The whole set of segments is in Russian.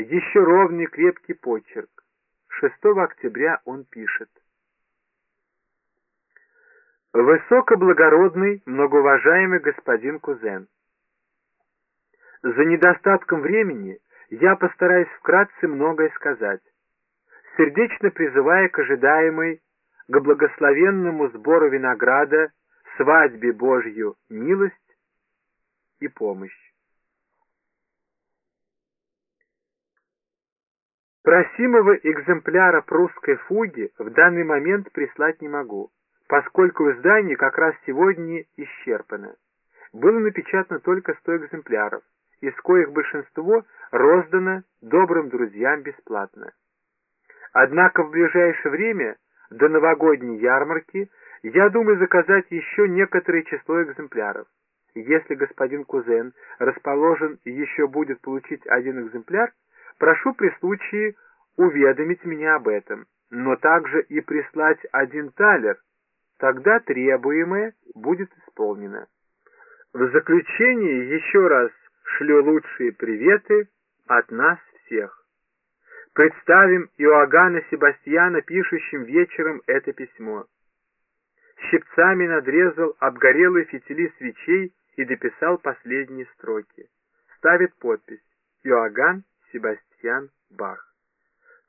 еще ровный крепкий почерк. 6 октября он пишет. Высокоблагородный, многоуважаемый господин Кузен, за недостатком времени я постараюсь вкратце многое сказать, сердечно призывая к ожидаемой, к благословенному сбору винограда, свадьбе Божью милость и помощь. Просимого экземпляра прусской фуги в данный момент прислать не могу, поскольку издание как раз сегодня исчерпано. Было напечатано только 100 экземпляров, из коих большинство роздано добрым друзьям бесплатно. Однако в ближайшее время, до новогодней ярмарки, я думаю заказать еще некоторое число экземпляров. Если господин Кузен расположен еще будет получить один экземпляр, Прошу при случае уведомить меня об этом, но также и прислать один талер, тогда требуемое будет исполнено. В заключение еще раз шлю лучшие приветы от нас всех. Представим Иоганна Себастьяна, пишущим вечером это письмо. Щипцами надрезал обгорелые фитили свечей и дописал последние строки. Ставит подпись Иоганн Себастьян. Бах.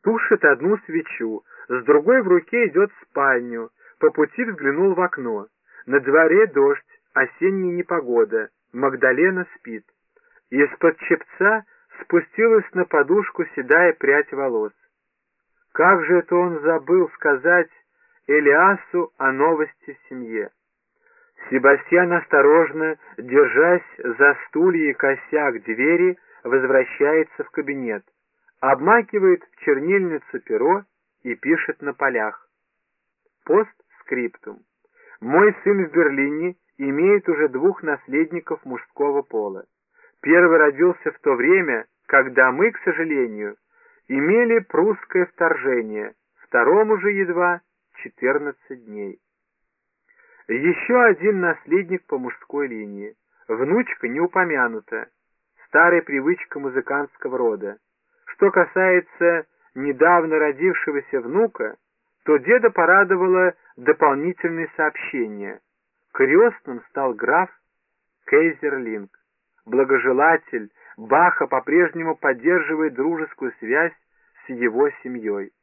Тушит одну свечу, с другой в руке идет в спальню, по пути взглянул в окно. На дворе дождь, осенняя непогода, Магдалена спит. Из-под чепца спустилась на подушку седая прядь волос. Как же это он забыл сказать Элиасу о новости в семье? Себастьян осторожно, держась за стулья и косяк двери, возвращается в кабинет обмакивает в чернильницу перо и пишет на полях. Постскриптум. Мой сын в Берлине имеет уже двух наследников мужского пола. Первый родился в то время, когда мы, к сожалению, имели прусское вторжение, второму же едва 14 дней. Еще один наследник по мужской линии. Внучка не упомянута. Старая привычка музыкантского рода. Что касается недавно родившегося внука, то деда порадовало дополнительное сообщение. Крестным стал граф Кейзерлинг. Благожелатель Баха по-прежнему поддерживает дружескую связь с его семьей.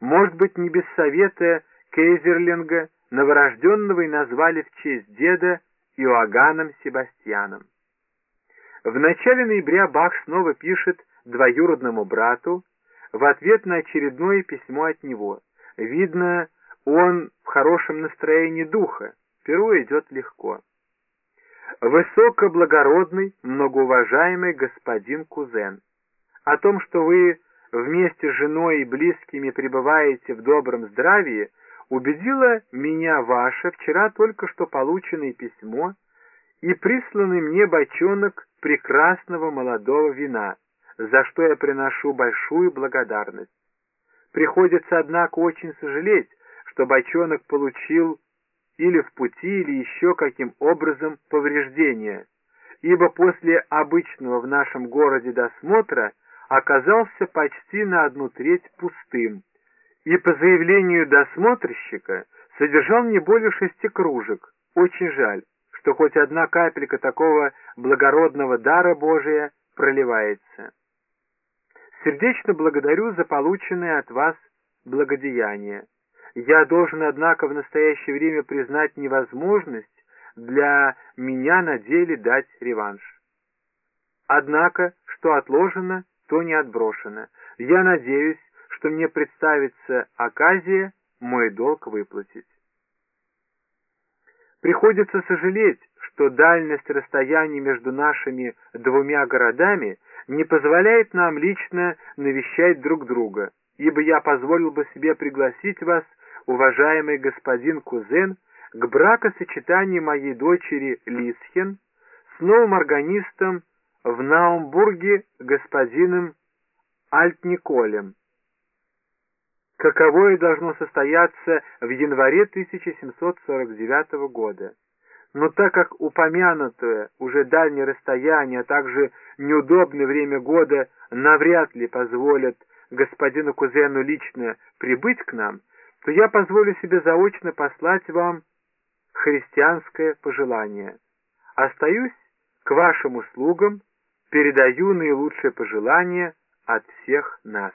Может быть, не без совета Кейзерлинга новорожденного и назвали в честь деда Иоганном Себастьяном. В начале ноября Бах снова пишет двоюродному брату в ответ на очередное письмо от него. Видно, он в хорошем настроении духа, перо идет легко. Высокоблагородный, многоуважаемый господин Кузен, о том, что вы вместе с женой и близкими пребываете в добром здравии, убедило меня ваше вчера только что полученное письмо и присланный мне бочонок прекрасного молодого вина, за что я приношу большую благодарность. Приходится, однако, очень сожалеть, что бочонок получил или в пути, или еще каким образом повреждения, ибо после обычного в нашем городе досмотра оказался почти на одну треть пустым, и по заявлению досмотрщика содержал не более шести кружек. Очень жаль, что хоть одна капелька такого благородного дара Божия проливается. Сердечно благодарю за полученное от вас благодеяние. Я должен, однако, в настоящее время признать невозможность для меня на деле дать реванш. Однако, что отложено, то не отброшено. Я надеюсь, что мне представится оказия мой долг выплатить. Приходится сожалеть, что дальность расстояния между нашими двумя городами – не позволяет нам лично навещать друг друга, ибо я позволил бы себе пригласить вас, уважаемый господин Кузен, к бракосочетанию моей дочери Лисхен с новым органистом в Наумбурге господином Альтниколем. Каковое должно состояться в январе 1749 года. Но так как упомянутое уже дальнее расстояние, а также неудобное время года навряд ли позволят господину кузену лично прибыть к нам, то я позволю себе заочно послать вам христианское пожелание. Остаюсь к вашим услугам, передаю наилучшие пожелания от всех нас.